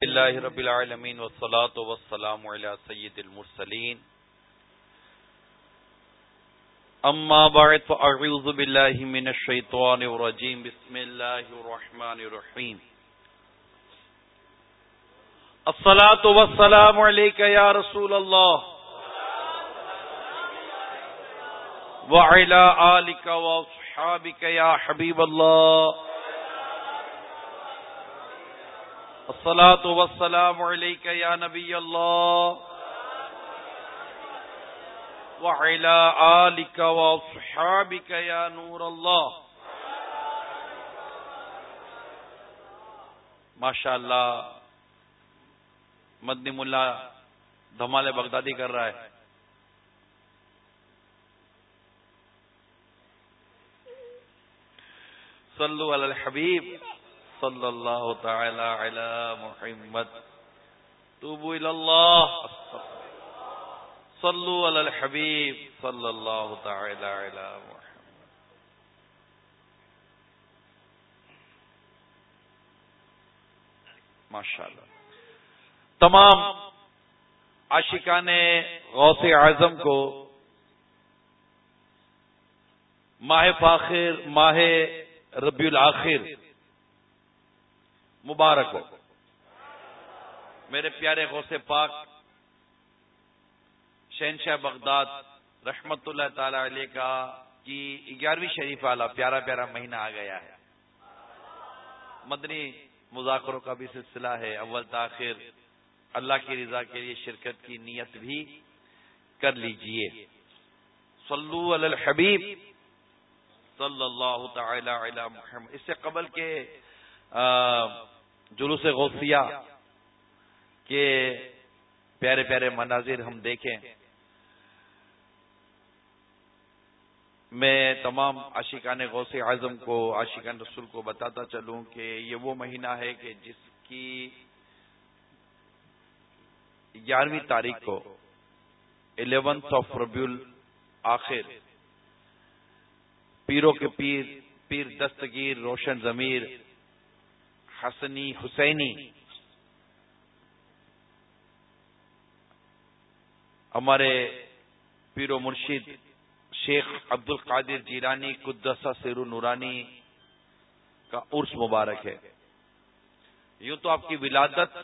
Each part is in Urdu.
اللہ رب العالمین والصلاة والسلام علی سید المرسلین. اما بعد فاعوذ باللہ من الشیطان الرجیم. بسم اللہ الرحمن الرحیم. الصلاة والسلام علیکہ یا رسول اللہ. وعلا آلکہ واصحابکہ یا حبیب اللہ. الصلاة والسلام عليك يا نبي الله وعلى آلك وصحابك يا نور الله. ماشاء اللہ مدنی ملا دھمال بغدادی کر رہا ہے۔ صلو علی الحبیب۔ صلی اللہ تعالی علی محمد. توبو اللہ. صلو علی الحبیب صلی اللہ تعالی علی محمد. ماشاءاللہ. تمام عاشقان غوث اعظم کو ماہ فاخر، ماہ ربیع الاخر مبارک ہو۔ میرے پیارے غوث پاک، شہنشاہ بغداد، رحمت اللہ تعالی علیہ کا کی گیارہویں شریف والا پیارا پیارا مہینہ آ گیا ہے۔ مدنی مذاکروں کا بھی سلسلہ ہے۔ اول تاخیر اللہ کی رضا کے لیے شرکت کی نیت بھی کر لیجیے۔ صلو علی الحبیب صلی اللہ تعالی علی محمد۔ اس سے قبل کے جلوس غوثیہ کے پیارے پیارے مناظر ہم دیکھیں۔ میں تمام عاشقان غوث اعظم کو، عاشقان رسول کو بتاتا چلوں کہ یہ وہ مہینہ ہے کہ جس کی گیارہویں تاریخ کو الیونتھ آف ربیول آخر پیروں کے پیر پیر دستگیر روشن ضمیر حسنی حسینی۔ ہمارے پیر و مرشید شیخ عبد القادر جیرانی قدسہ سیرو نورانی کا عرس مبارک ہے۔ یوں تو آپ کی ولادت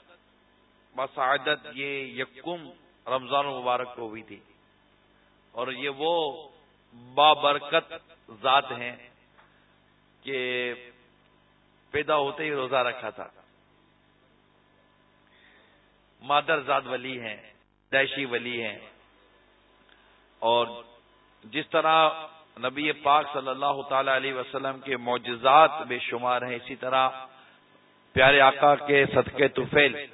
بسعادت یہ یکم رمضان مبارک کو ہوئی تھی۔ اور یہ وہ بابرکت ذات ہیں کہ پیدا ہوتے ہی روزہ رکھا تھا۔ مادر زاد ولی ہیں دیشی ولی ہیں۔ اور جس طرح نبی پاک صلی اللہ تعالی علیہ وسلم کے معجزات بے شمار ہیں، اسی طرح پیارے آقا کے صدقے توفیل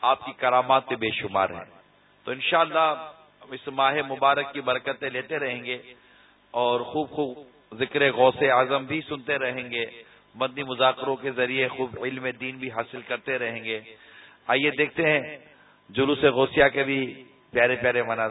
آپ کی کرامات بے شمار ہیں۔ تو انشاءاللہ شاء اس ماہ مبارک کی برکتیں لیتے رہیں گے اور خوب خوب ذکر غوث اعظم بھی سنتے رہیں گے۔ مدنی مذاکروں کے ذریعے خوب علم دین بھی حاصل کرتے رہیں گے۔ آئیے دیکھتے ہیں جلوس غوثیہ کے بھی پیارے پیارے مناظر۔